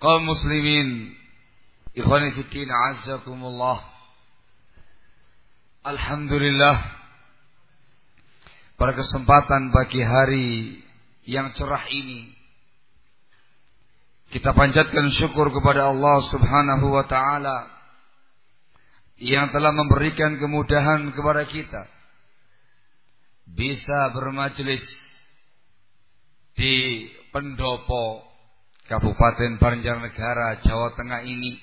kaum muslimin ikhwani fiddin azzakumullah Alhamdulillah pada kesempatan bagi hari yang cerah ini kita panjatkan syukur kepada Allah Subhanahu wa taala yang telah memberikan kemudahan kepada kita bisa bermajelis di pendopo Kabupaten Banjarnegara, Jawa Tengah ini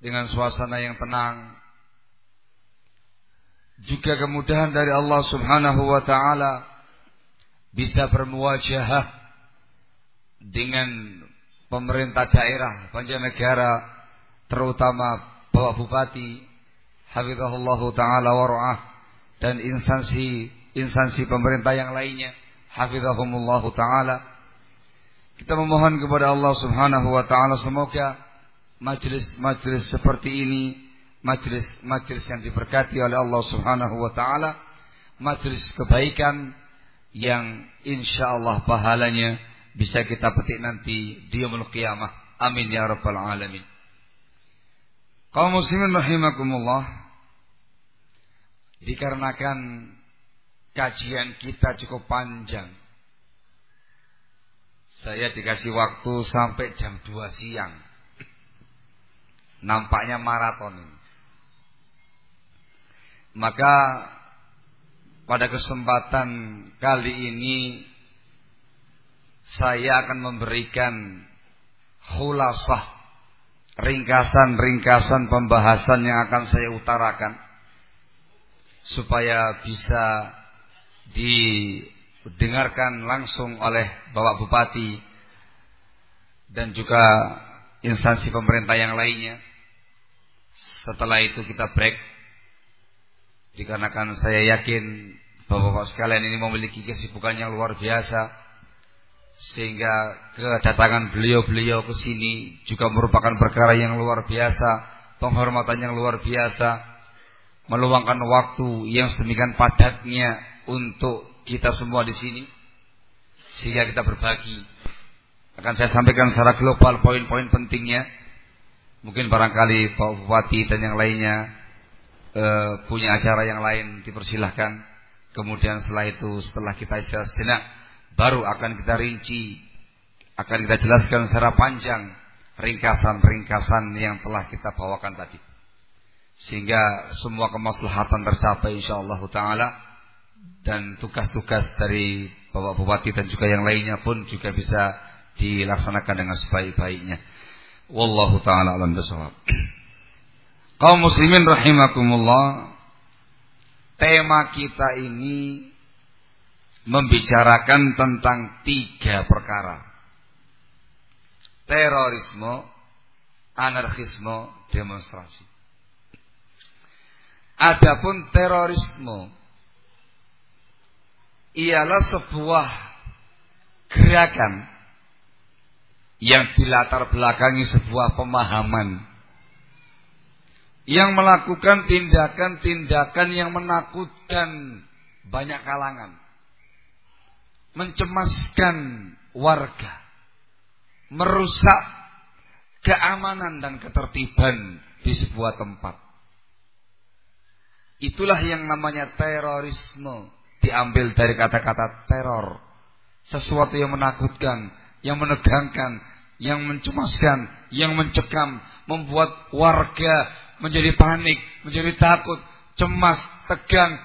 dengan suasana yang tenang. Juga kemudahan dari Allah Subhanahu wa taala bisa bermuwajahah dengan pemerintah daerah Banjarnegara terutama Bapak Bupati Hafizahullah taala wa dan instansi instansi pemerintah yang lainnya Hafizahumullah taala kita memohon kepada Allah Subhanahu wa taala semoga majelis-majelis seperti ini majelis-majelis yang diberkati oleh Allah Subhanahu wa taala majelis kebaikan yang insyaallah pahalanya bisa kita petik nanti di yaumul qiyamah. Amin ya rabbal alamin. Kaum muslimin rahimakumullah dikarenakan kajian kita cukup panjang saya dikasih waktu sampai jam 2 siang. Nampaknya maraton ini. Maka pada kesempatan kali ini saya akan memberikan hulasah ringkasan-ringkasan pembahasan yang akan saya utarakan supaya bisa di didengarkan langsung oleh Bapak Bupati dan juga instansi pemerintah yang lainnya. Setelah itu kita break dikarenakan saya yakin Bapak-bapak sekalian ini memiliki kesibukan yang luar biasa sehingga kedatangan beliau-beliau ke sini juga merupakan perkara yang luar biasa, penghormatan yang luar biasa, meluangkan waktu yang sedemikian padatnya untuk kita semua di sini sehingga kita berbagi. Akan saya sampaikan secara global poin-poin pentingnya Mungkin barangkali Pak Bupati dan yang lainnya e, punya acara yang lain dipersilahkan. Kemudian setelah itu setelah kita jelas sejenak baru akan kita rinci, akan kita jelaskan secara panjang ringkasan-ringkasan yang telah kita bawakan tadi. Sehingga semua kemaslahatan tercapai insyaallah taala dan tugas-tugas dari Bapak Bupati dan juga yang lainnya pun juga bisa dilaksanakan dengan sebaik-baiknya. Wallahu taala alam bisawab. Kaum muslimin rahimakumullah. Tema kita ini membicarakan tentang tiga perkara. Terorisme, anarkisme, demonstrasi. Adapun terorisme ialah sebuah gerakan yang dilatar belakangi sebuah pemahaman yang melakukan tindakan-tindakan yang menakutkan banyak kalangan, mencemaskan warga, merusak keamanan dan ketertiban di sebuah tempat. Itulah yang namanya terorisme, diambil dari kata-kata teror, sesuatu yang menakutkan, yang menegangkan, yang mencemaskan, yang mencekam, membuat warga menjadi panik, menjadi takut, cemas, tegang.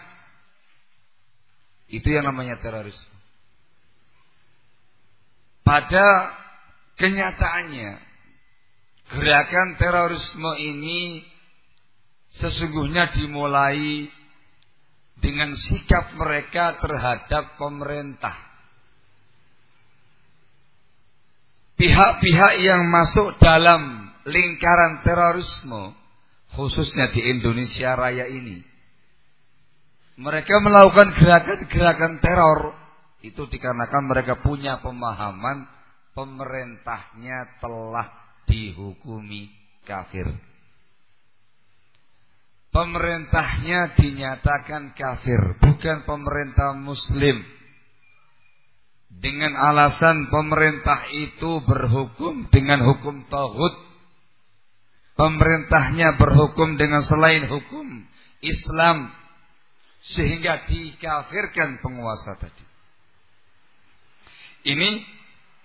Itu yang namanya terorisme. Pada kenyataannya, gerakan terorisme ini sesungguhnya dimulai dengan sikap mereka terhadap pemerintah. pihak-pihak yang masuk dalam lingkaran terorisme khususnya di Indonesia Raya ini mereka melakukan gerakan-gerakan teror itu dikarenakan mereka punya pemahaman pemerintahnya telah dihukumi kafir. Pemerintahnya dinyatakan kafir, bukan pemerintah muslim. Dengan alasan pemerintah itu berhukum dengan hukum tauhid. Pemerintahnya berhukum dengan selain hukum Islam sehingga dikafirkan penguasa tadi. Ini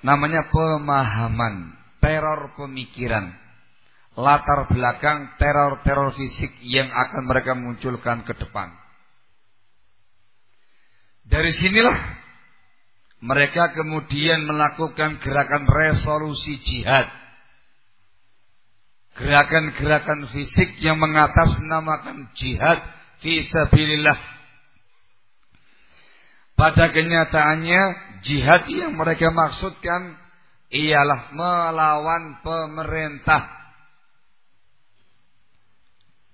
namanya pemahaman teror pemikiran latar belakang teror-teror fisik yang akan mereka munculkan ke depan dari sinilah mereka kemudian melakukan gerakan resolusi jihad. Gerakan-gerakan fisik yang mengatasnamakan jihad fisabilillah. Pada kenyataannya jihad yang mereka maksudkan ialah melawan pemerintah.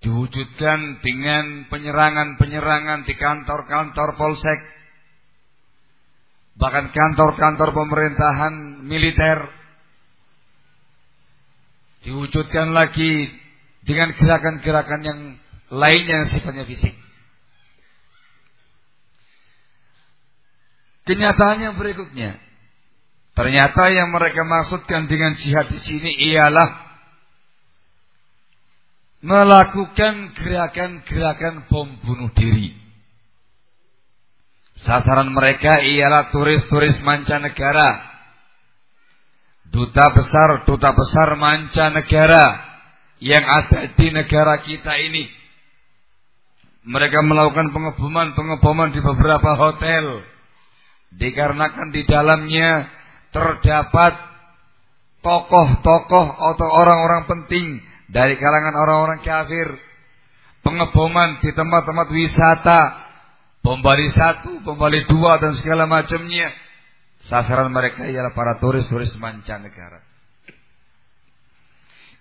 Diwujudkan dengan penyerangan-penyerangan di kantor-kantor polsek bahkan kantor-kantor pemerintahan militer diwujudkan lagi dengan gerakan-gerakan yang lainnya yang sifatnya fisik. Kenyataannya berikutnya. Ternyata yang mereka maksudkan dengan jihad di sini ialah melakukan gerakan-gerakan bom bunuh diri. Sasaran mereka ialah turis-turis mancanegara. Duta besar, duta besar mancanegara yang ada di negara kita ini. Mereka melakukan pengeboman-pengeboman di beberapa hotel. Dikarenakan di dalamnya terdapat tokoh-tokoh atau orang-orang penting dari kalangan orang-orang kafir. Pengeboman di tempat-tempat wisata Bom satu, bom dua dan segala macamnya. Sasaran mereka ialah para turis-turis mancanegara.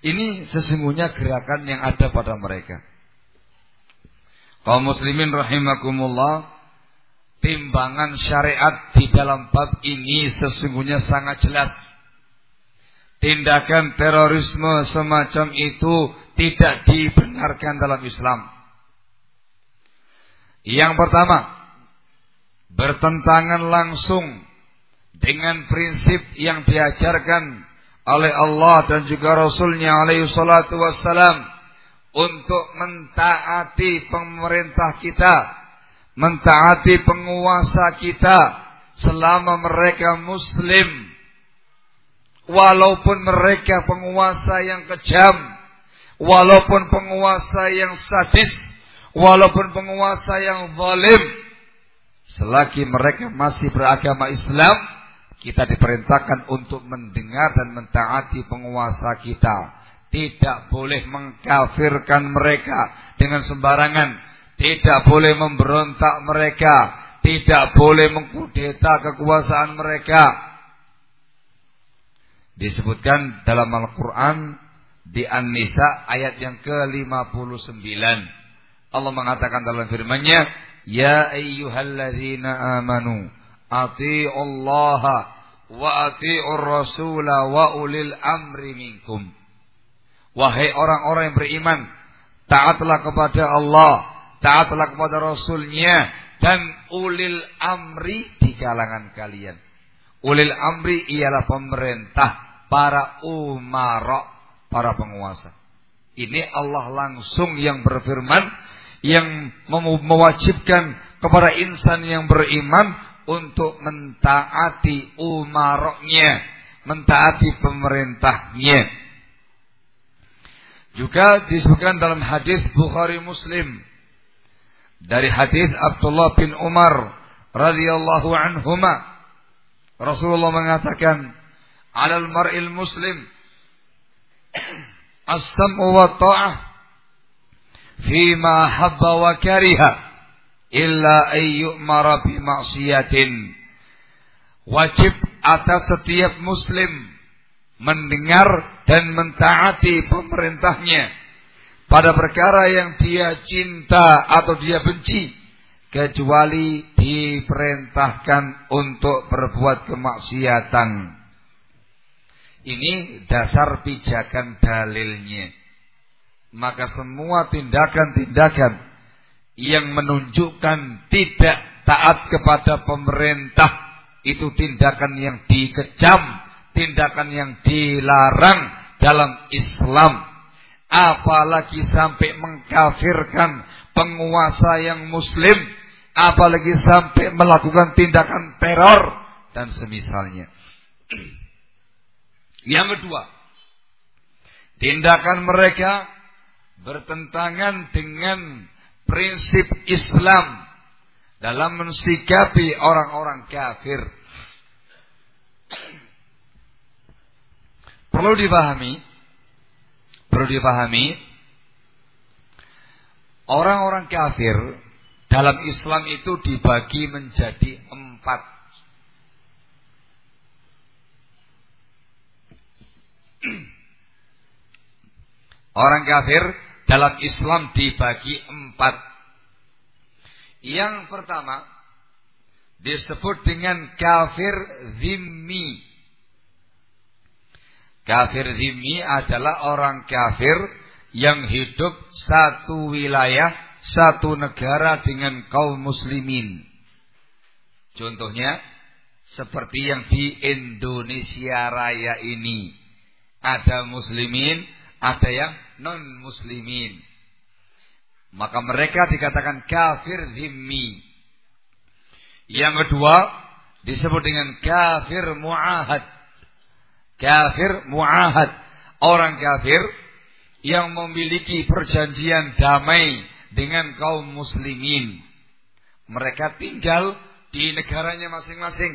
Ini sesungguhnya gerakan yang ada pada mereka. Kaum muslimin rahimakumullah, timbangan syariat di dalam bab ini sesungguhnya sangat jelas. Tindakan terorisme semacam itu tidak dibenarkan dalam Islam. Yang pertama, bertentangan langsung dengan prinsip yang diajarkan oleh Allah dan juga Rasulnya alaihi salatu wassalam untuk mentaati pemerintah kita, mentaati penguasa kita selama mereka muslim. Walaupun mereka penguasa yang kejam, walaupun penguasa yang sadis, walaupun penguasa yang zalim, selagi mereka masih beragama Islam, kita diperintahkan untuk mendengar dan mentaati penguasa kita. Tidak boleh mengkafirkan mereka dengan sembarangan, tidak boleh memberontak mereka, tidak boleh mengkudeta kekuasaan mereka. Disebutkan dalam Al-Quran di An-Nisa ayat yang ke-59. Allah mengatakan dalam firman-Nya, "Ya ayyuhalladzina amanu, atii'ullaha wa atii'ur rasula wa ulil amri minkum." Wahai orang-orang yang beriman, taatlah kepada Allah, taatlah kepada Rasulnya, dan ulil amri di kalangan kalian. Ulil amri ialah pemerintah, para umarok, para penguasa. Ini Allah langsung yang berfirman, yang mewajibkan kepada insan yang beriman untuk mentaati umaroknya, mentaati pemerintahnya. Juga disebutkan dalam hadis Bukhari Muslim dari hadis Abdullah bin Umar radhiyallahu anhuma Rasulullah mengatakan alal mar'il muslim as-sam'u wa ta'ah fima habba wa kariha illa ay yu'mara bi ma'siyatin wajib atas setiap muslim mendengar dan mentaati pemerintahnya pada perkara yang dia cinta atau dia benci kecuali diperintahkan untuk berbuat kemaksiatan. Ini dasar pijakan dalilnya. Maka semua tindakan-tindakan yang menunjukkan tidak taat kepada pemerintah itu tindakan yang dikecam tindakan yang dilarang dalam Islam. Apalagi sampai mengkafirkan penguasa yang muslim. Apalagi sampai melakukan tindakan teror dan semisalnya. Yang kedua, tindakan mereka bertentangan dengan prinsip Islam dalam mensikapi orang-orang kafir. Perlu dipahami, perlu dipahami, orang-orang kafir dalam Islam itu dibagi menjadi empat. Orang kafir dalam Islam dibagi empat. Yang pertama disebut dengan kafir zimmi. Kafir zimmi adalah orang kafir yang hidup satu wilayah, satu negara dengan kaum muslimin. Contohnya seperti yang di Indonesia Raya ini. Ada muslimin, ada yang non muslimin. Maka mereka dikatakan kafir zimmi. Yang kedua disebut dengan kafir muahad kafir muahad. Orang kafir yang memiliki perjanjian damai dengan kaum muslimin. Mereka tinggal di negaranya masing-masing.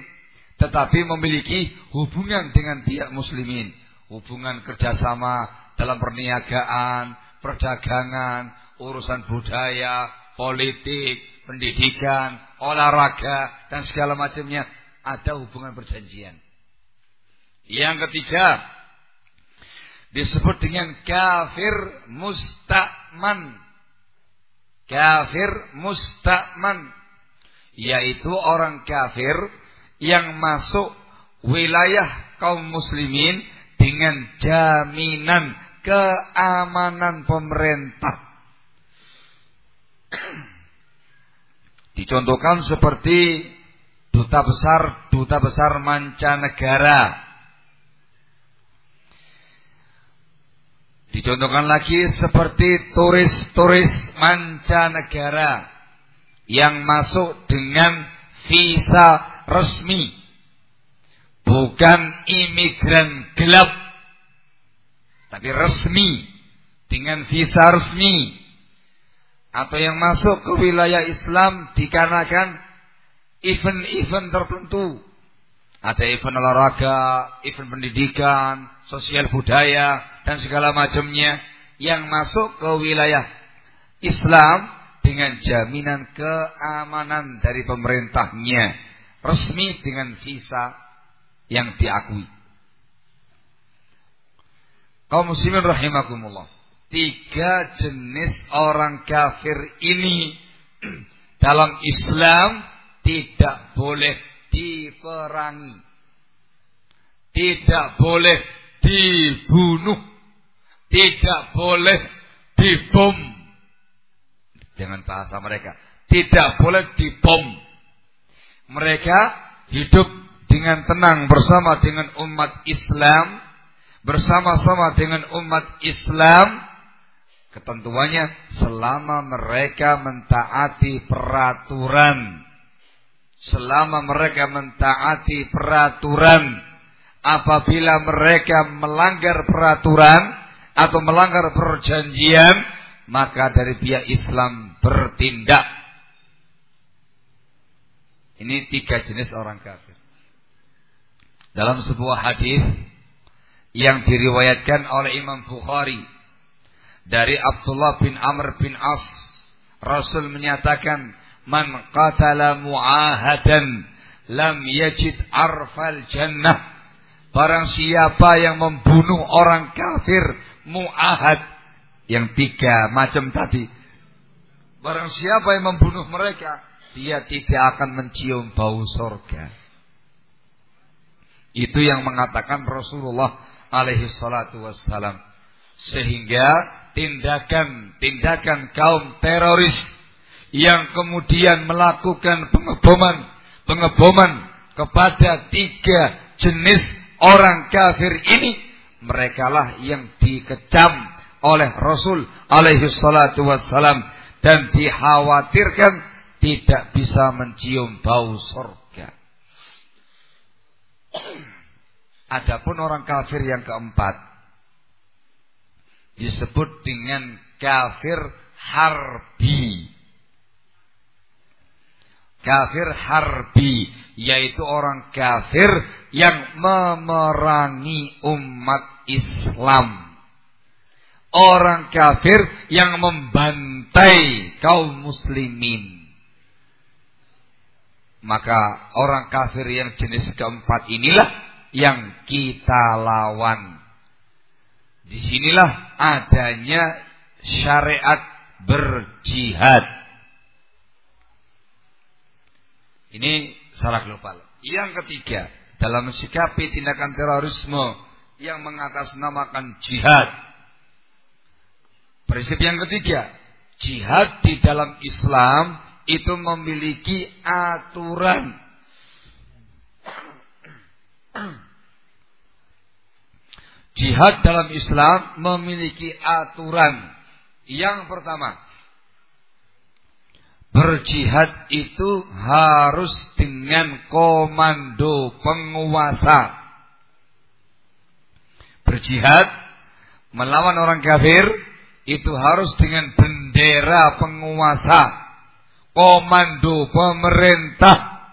Tetapi memiliki hubungan dengan pihak muslimin. Hubungan kerjasama dalam perniagaan, perdagangan, urusan budaya, politik, pendidikan, olahraga, dan segala macamnya. Ada hubungan perjanjian. Yang ketiga disebut dengan kafir mustakman. Kafir mustakman yaitu orang kafir yang masuk wilayah kaum muslimin dengan jaminan keamanan pemerintah. Dicontohkan seperti duta besar duta besar mancanegara Dicontohkan lagi seperti turis-turis mancanegara yang masuk dengan visa resmi. Bukan imigran gelap. Tapi resmi. Dengan visa resmi. Atau yang masuk ke wilayah Islam dikarenakan event-event tertentu. Ada event olahraga, event pendidikan, sosial budaya, dan segala macamnya yang masuk ke wilayah Islam dengan jaminan keamanan dari pemerintahnya resmi dengan visa yang diakui. Kaum muslimin rahimakumullah. Tiga jenis orang kafir ini dalam Islam tidak boleh diperangi. Tidak boleh dibunuh tidak boleh dibom. Dengan bahasa mereka. Tidak boleh dibom. Mereka hidup dengan tenang bersama dengan umat Islam. Bersama-sama dengan umat Islam. Ketentuannya selama mereka mentaati peraturan. Selama mereka mentaati peraturan. Apabila mereka melanggar peraturan atau melanggar perjanjian, maka dari pihak Islam bertindak. Ini tiga jenis orang kafir. Dalam sebuah hadis yang diriwayatkan oleh Imam Bukhari dari Abdullah bin Amr bin As, Rasul menyatakan, "Man qatala mu'ahadan lam yajid arfal jannah." Barang siapa yang membunuh orang kafir mu'ahad yang tiga macam tadi. Barang siapa yang membunuh mereka, dia tidak akan mencium bau sorga. Itu yang mengatakan Rasulullah alaihi salatu wassalam. Sehingga tindakan-tindakan kaum teroris yang kemudian melakukan pengeboman, pengeboman kepada tiga jenis orang kafir ini mereka lah yang dikecam oleh Rasul alaihi salatu wassalam dan dikhawatirkan tidak bisa mencium bau surga. Adapun orang kafir yang keempat disebut dengan kafir harbi. Kafir harbi yaitu orang kafir yang memerangi umat Islam. Orang kafir yang membantai kaum muslimin. Maka orang kafir yang jenis keempat inilah yang kita lawan. Di sinilah adanya syariat berjihad. Ini secara global. Yang ketiga, dalam mensikapi tindakan terorisme yang mengatasnamakan jihad. Prinsip yang ketiga, jihad di dalam Islam itu memiliki aturan. Jihad dalam Islam memiliki aturan. Yang pertama, berjihad itu harus dengan komando penguasa berjihad melawan orang kafir itu harus dengan bendera penguasa, komando pemerintah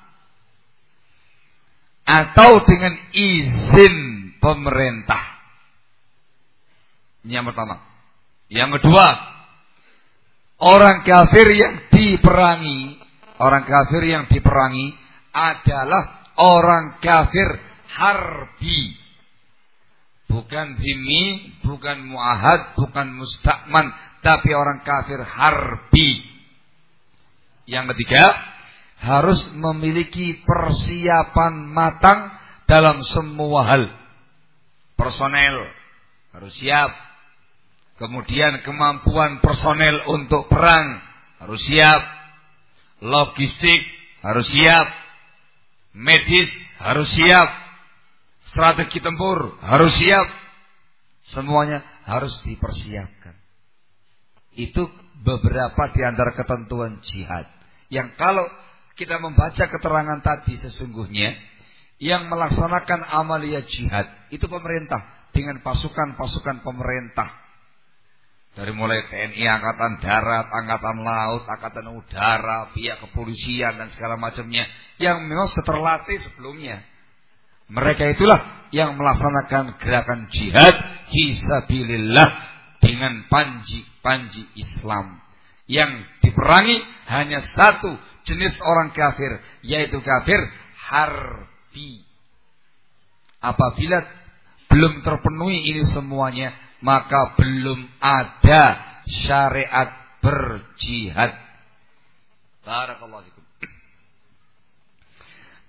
atau dengan izin pemerintah. Ini yang pertama. Yang kedua, orang kafir yang diperangi, orang kafir yang diperangi adalah orang kafir harbi Bukan zimmi, bukan muahad, bukan mustakman, tapi orang kafir harbi. Yang ketiga, harus memiliki persiapan matang dalam semua hal. Personel harus siap. Kemudian kemampuan personel untuk perang harus siap. Logistik harus siap. Medis harus siap Strategi tempur harus siap. Semuanya harus dipersiapkan. Itu beberapa di antara ketentuan jihad. Yang kalau kita membaca keterangan tadi sesungguhnya yang melaksanakan amalia jihad itu pemerintah dengan pasukan-pasukan pemerintah. Dari mulai TNI, Angkatan Darat, Angkatan Laut, Angkatan Udara, pihak kepolisian dan segala macamnya yang memang terlatih sebelumnya. Mereka itulah yang melaksanakan gerakan jihad hisabilillah dengan panji-panji Islam. Yang diperangi hanya satu jenis orang kafir, yaitu kafir harbi. Apabila belum terpenuhi ini semuanya, maka belum ada syariat berjihad. Barakallahu fikum.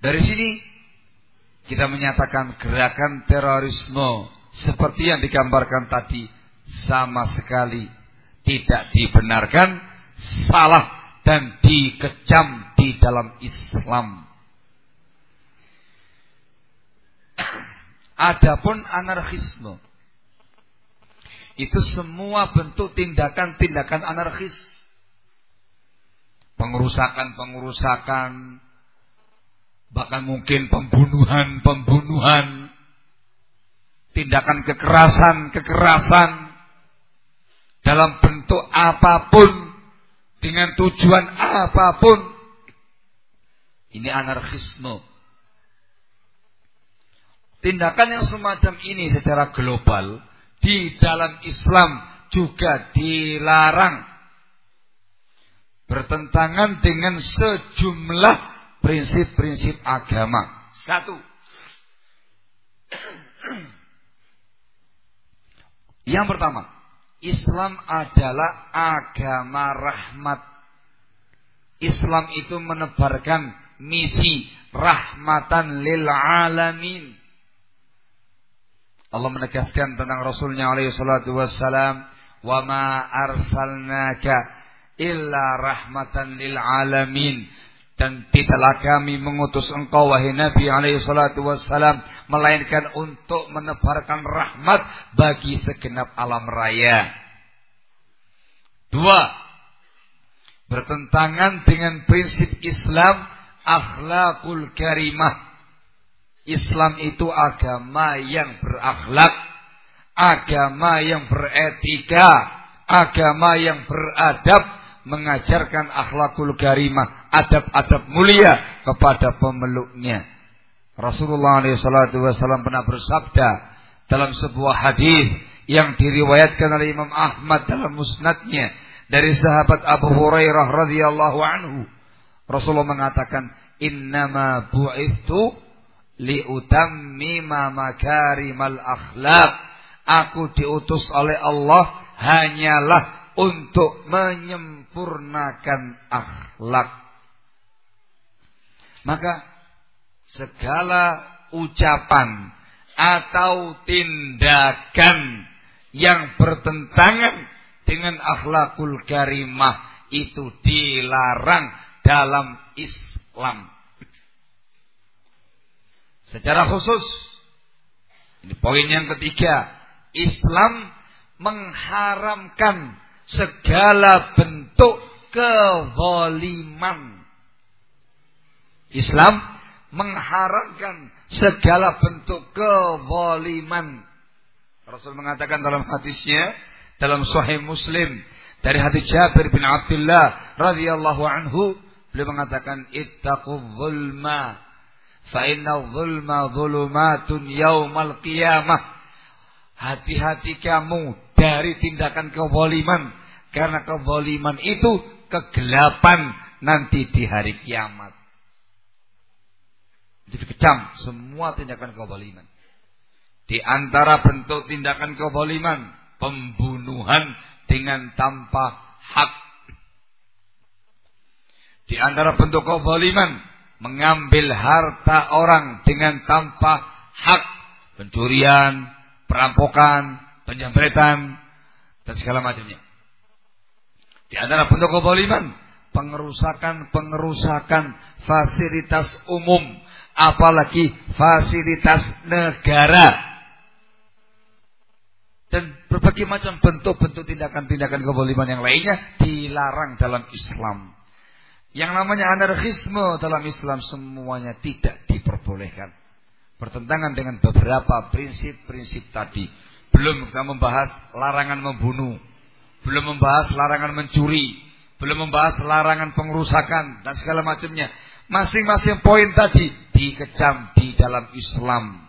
Dari sini kita menyatakan gerakan terorisme seperti yang digambarkan tadi sama sekali tidak dibenarkan, salah dan dikecam di dalam Islam. Adapun anarkisme itu semua bentuk tindakan-tindakan anarkis. Pengerusakan-pengerusakan, bahkan mungkin pembunuhan-pembunuhan, tindakan kekerasan-kekerasan dalam bentuk apa pun, dengan tujuan apa pun. Ini anarkisme. Tindakan yang semacam ini secara global di dalam Islam juga dilarang bertentangan dengan sejumlah prinsip-prinsip agama. Satu. Yang pertama, Islam adalah agama rahmat. Islam itu menebarkan misi rahmatan lil alamin. Allah menegaskan tentang Rasulnya alaihi salatu wassalam, "Wa ma arsalnaka illa rahmatan lil alamin." Dan tidaklah kami mengutus engkau wahai Nabi alaihi salatu wassalam melainkan untuk menebarkan rahmat bagi segenap alam raya. Dua, bertentangan dengan prinsip Islam akhlakul karimah Islam itu agama yang berakhlak, agama yang beretika, agama yang beradab, mengajarkan akhlakul karimah, adab-adab mulia kepada pemeluknya. Rasulullah SAW pernah bersabda dalam sebuah hadis yang diriwayatkan oleh Imam Ahmad dalam musnadnya dari sahabat Abu Hurairah radhiyallahu anhu. Rasulullah mengatakan, "Innama bu'ithu liutammima makarimal akhlak. Aku diutus oleh Allah hanyalah untuk menyempurnakan akhlak. Maka segala ucapan atau tindakan yang bertentangan dengan akhlakul karimah itu dilarang dalam Islam. Secara khusus, ini poin yang ketiga, Islam mengharamkan segala bentuk kezaliman. Islam mengharamkan segala bentuk kezaliman. Rasul mengatakan dalam hadisnya dalam Sahih Muslim dari hadis Jabir bin Abdullah radhiyallahu anhu beliau mengatakan ittaqul zulma Fa inna zulma zulumatun yaumal qiyamah. Hati-hati kamu dari tindakan kezaliman karena kezaliman itu kegelapan nanti di hari kiamat. Jadi kecam semua tindakan kezaliman. Di antara bentuk tindakan kezaliman pembunuhan dengan tanpa hak. Di antara bentuk kezaliman mengambil harta orang dengan tanpa hak, pencurian, perampokan, penjambretan dan segala macamnya. Di antara bentuk keboliman, pengerusakan-pengerusakan fasilitas umum, apalagi fasilitas negara. Dan berbagai macam bentuk-bentuk tindakan-tindakan keboliman yang lainnya dilarang dalam Islam. Yang namanya anarkisme dalam Islam semuanya tidak diperbolehkan. Bertentangan dengan beberapa prinsip-prinsip tadi. Belum kita membahas larangan membunuh. Belum membahas larangan mencuri. Belum membahas larangan pengerusakan dan segala macamnya. Masing-masing poin tadi dikecam di dalam Islam.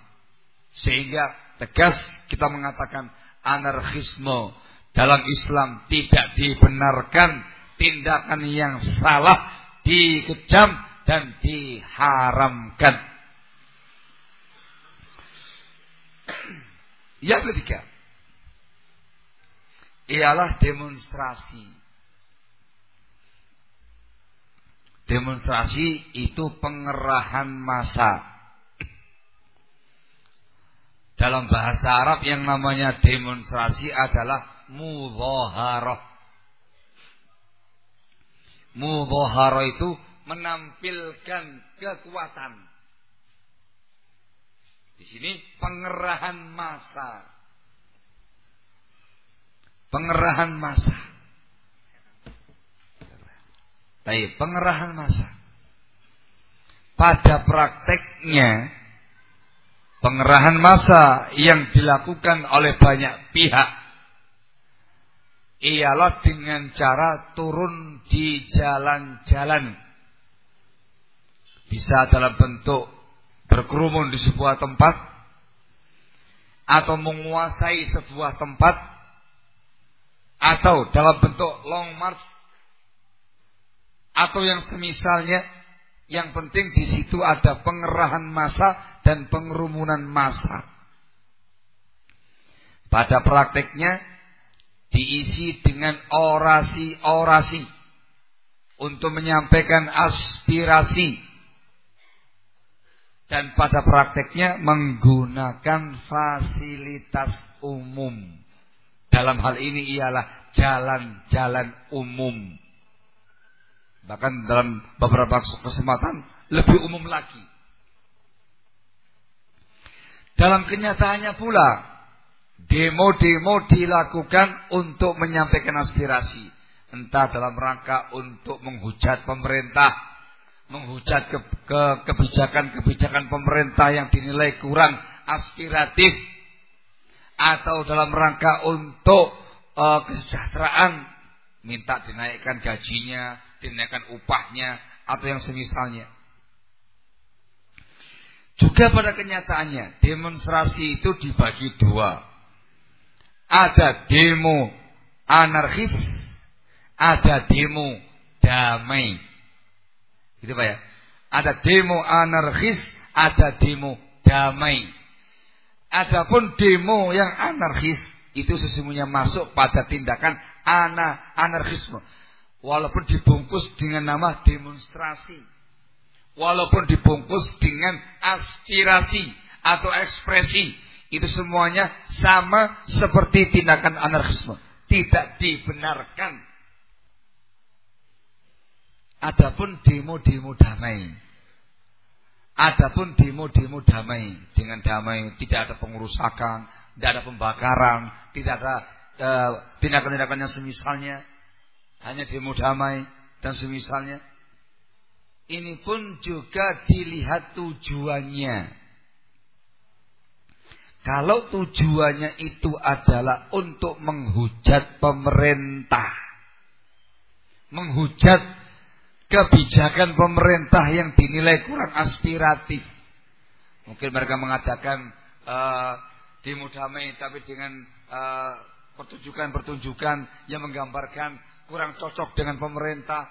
Sehingga tegas kita mengatakan anarkisme dalam Islam tidak dibenarkan tindakan yang salah dikejam dan diharamkan. Yang ketiga ialah demonstrasi. Demonstrasi itu pengerahan massa. Dalam bahasa Arab yang namanya demonstrasi adalah mudhaharah. Mudhaharah itu menampilkan kekuatan. Di sini pengerahan massa. Pengerahan massa. Baik, pengerahan massa. Pada prakteknya pengerahan massa yang dilakukan oleh banyak pihak ialah dengan cara turun di jalan-jalan. Bisa dalam bentuk berkerumun di sebuah tempat atau menguasai sebuah tempat atau dalam bentuk long march atau yang semisalnya yang penting di situ ada pengerahan massa dan pengerumunan massa. Pada prakteknya diisi dengan orasi-orasi untuk menyampaikan aspirasi dan pada prakteknya menggunakan fasilitas umum. Dalam hal ini ialah jalan-jalan umum. Bahkan dalam beberapa kesempatan lebih umum lagi. Dalam kenyataannya pula, demo-demo dilakukan untuk menyampaikan aspirasi. Entah dalam rangka untuk menghujat pemerintah, menghujat ke, ke kebijakan-kebijakan pemerintah yang dinilai kurang aspiratif, atau dalam rangka untuk uh, kesejahteraan, minta dinaikkan gajinya, dinaikkan upahnya atau yang semisalnya. Juga pada kenyataannya demonstrasi itu dibagi dua. Ada demo anarkis, ada demo damai. Gitu Pak ya. Ada demo anarkis, ada demo damai. Adapun demo yang anarkis itu sesungguhnya masuk pada tindakan ana anarkisme walaupun dibungkus dengan nama demonstrasi, walaupun dibungkus dengan aspirasi atau ekspresi, itu semuanya sama seperti tindakan anarkisme, tidak dibenarkan. Adapun demo-demo damai, adapun demo-demo damai. Dengan damai tidak ada pengurusakan, tidak ada pembakaran, tidak ada eh, tindakan-tindakan uh, yang semisalnya hanya demo damai dan semisalnya. Ini pun juga dilihat tujuannya. Kalau tujuannya itu adalah untuk menghujat pemerintah. Menghujat kebijakan pemerintah yang dinilai kurang aspiratif. Mungkin mereka mengadakan uh, demo damai tapi dengan uh, pertunjukan-pertunjukan yang menggambarkan kurang cocok dengan pemerintah.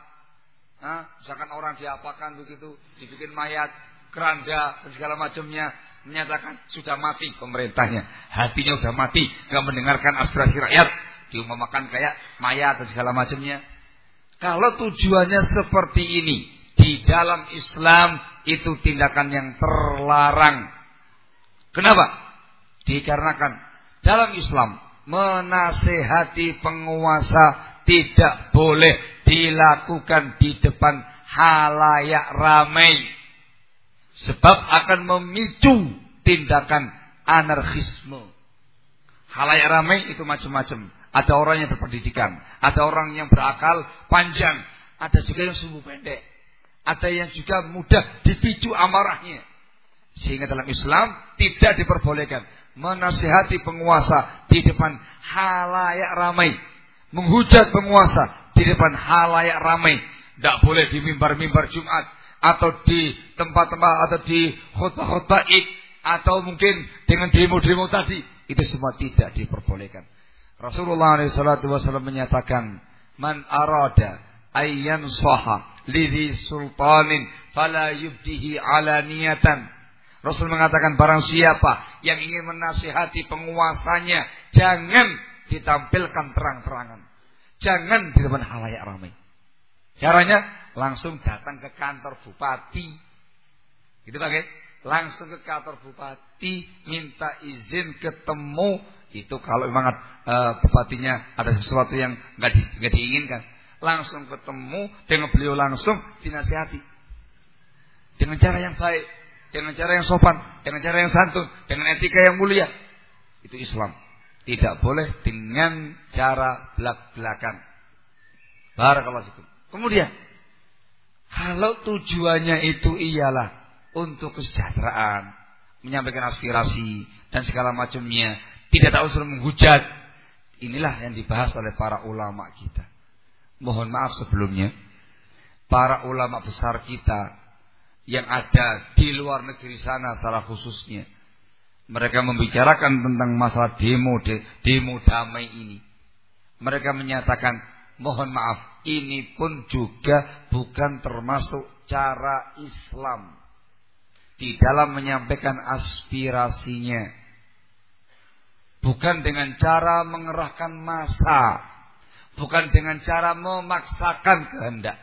Nah, misalkan orang diapakan begitu, dibikin mayat, keranda, dan segala macamnya, menyatakan sudah mati pemerintahnya. Hatinya sudah mati, nggak mendengarkan aspirasi rakyat, diumamakan kayak mayat dan segala macamnya. Kalau tujuannya seperti ini, di dalam Islam itu tindakan yang terlarang. Kenapa? Dikarenakan dalam Islam menasehati penguasa tidak boleh dilakukan di depan halayak ramai. Sebab akan memicu tindakan anarkisme. Halayak ramai itu macam-macam. Ada orang yang berpendidikan, ada orang yang berakal panjang, ada juga yang sumbu pendek. Ada yang juga mudah dipicu amarahnya. Sehingga dalam Islam tidak diperbolehkan menasihati penguasa di depan halayak ramai. Menghujat penguasa di depan halayak ramai. Tidak boleh di mimbar-mimbar Jumat. Atau di tempat-tempat atau di khutbah-khutbah id. Atau mungkin dengan demo-demo tadi. Itu semua tidak diperbolehkan. Rasulullah SAW menyatakan, Man arada ayyan soha lidhi sultanin fala yubdihi ala niyatan. Rasul mengatakan barang siapa yang ingin menasihati penguasanya, jangan ditampilkan terang-terangan. Jangan di depan halayak ramai. Caranya langsung datang ke kantor bupati. Gitu pakai langsung ke kantor bupati minta izin ketemu. Itu kalau memang uh, bupatinya ada sesuatu yang nggak di, diinginkan. Langsung ketemu dengan beliau langsung dinasihati. Dengan cara yang baik dengan cara yang sopan dengan cara yang santun dengan etika yang mulia. Itu Islam tidak boleh dengan cara belak-belakan barakallahu kemudian kalau tujuannya itu ialah untuk kesejahteraan, menyampaikan aspirasi dan segala macamnya, tidak ada unsur menghujat. Inilah yang dibahas oleh para ulama kita. Mohon maaf sebelumnya, para ulama besar kita yang ada di luar negeri sana salah khususnya mereka membicarakan tentang masalah demo demo damai ini. Mereka menyatakan, mohon maaf, ini pun juga bukan termasuk cara Islam di dalam menyampaikan aspirasinya. Bukan dengan cara mengerahkan massa, bukan dengan cara memaksakan kehendak.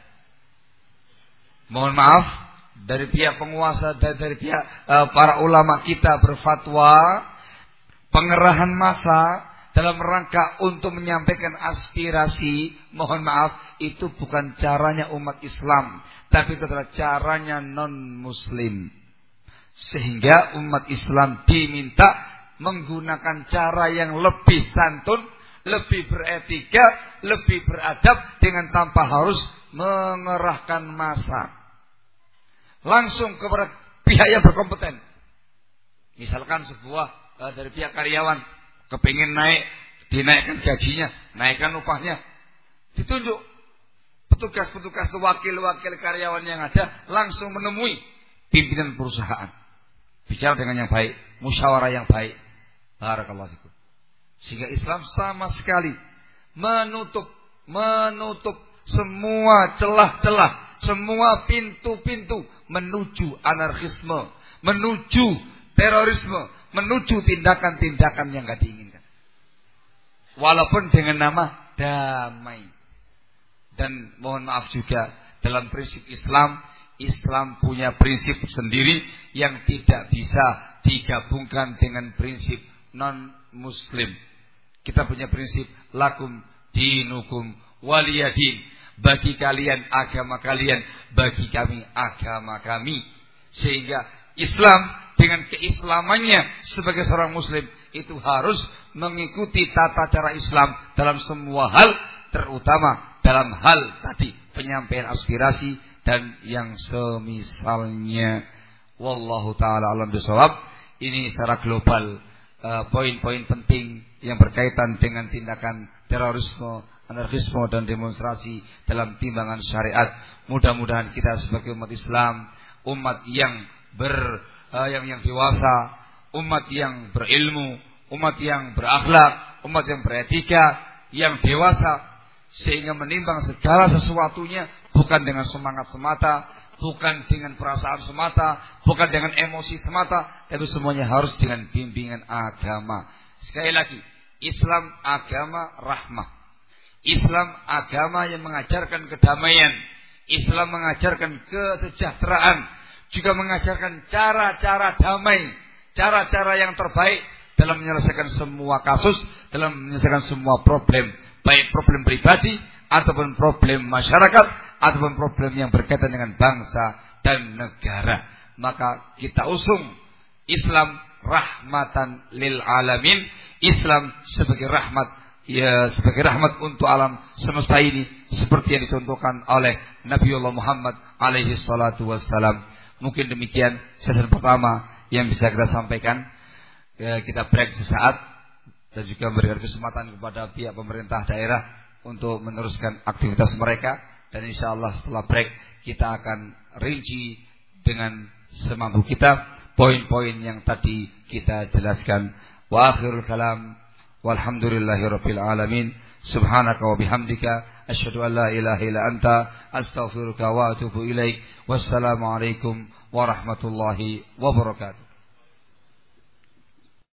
Mohon maaf dari pihak penguasa dan dari pihak uh, para ulama kita berfatwa pengerahan massa dalam rangka untuk menyampaikan aspirasi, mohon maaf, itu bukan caranya umat Islam, tapi itu adalah caranya non-muslim. Sehingga umat Islam diminta menggunakan cara yang lebih santun, lebih beretika, lebih beradab dengan tanpa harus mengerahkan masa. Langsung kepada pihak yang berkompeten. Misalkan sebuah uh, dari pihak karyawan kepingin naik, dinaikkan gajinya, naikkan upahnya, ditunjuk petugas-petugas wakil-wakil karyawan yang ada langsung menemui pimpinan perusahaan. Bicara dengan yang baik, musyawarah yang baik. Barakallahu fikum. Sehingga Islam sama sekali menutup menutup semua celah-celah, semua pintu-pintu menuju anarkisme, menuju terorisme, menuju tindakan-tindakan yang gak diinginkan. Walaupun dengan nama damai. Dan mohon maaf juga dalam prinsip Islam Islam punya prinsip sendiri yang tidak bisa digabungkan dengan prinsip non-muslim. Kita punya prinsip lakum dinukum waliyadin. Bagi kalian agama kalian, bagi kami agama kami. Sehingga Islam dengan keislamannya sebagai seorang muslim itu harus mengikuti tata cara Islam dalam semua hal terutama dalam hal tadi penyampaian aspirasi dan yang semisalnya wallahu taala alam bisawab ini secara global eh, poin-poin uh, penting yang berkaitan dengan tindakan terorisme, anarkisme dan demonstrasi dalam timbangan syariat. Mudah-mudahan kita sebagai umat Islam, umat yang ber uh, yang yang dewasa, umat yang berilmu, umat yang berakhlak, umat yang beretika, yang dewasa sehingga menimbang segala sesuatunya bukan dengan semangat semata, bukan dengan perasaan semata, bukan dengan emosi semata, tapi semuanya harus dengan bimbingan agama. Sekali lagi, Islam agama rahmah. Islam agama yang mengajarkan kedamaian. Islam mengajarkan kesejahteraan. Juga mengajarkan cara-cara damai. Cara-cara yang terbaik dalam menyelesaikan semua kasus. Dalam menyelesaikan semua problem. Baik problem pribadi ataupun problem masyarakat ataupun problem yang berkaitan dengan bangsa dan negara. Maka kita usung Islam rahmatan lil alamin. Islam sebagai rahmat ya sebagai rahmat untuk alam semesta ini seperti yang dicontohkan oleh Nabiullah Muhammad alaihi salatu wassalam. Mungkin demikian sesi pertama yang bisa kita sampaikan. Ya, kita break sesaat dan juga memberikan kesempatan kepada pihak pemerintah daerah untuk meneruskan aktivitas mereka dan insya Allah setelah break kita akan rinci dengan semampu kita poin-poin yang tadi kita jelaskan. Wa akhirul kalam walhamdulillahi rabbil alamin. Subhanaka wa bihamdika asyhadu an la ilaha illa anta astaghfiruka wa atubu ilaik. Wassalamu alaikum warahmatullahi wabarakatuh.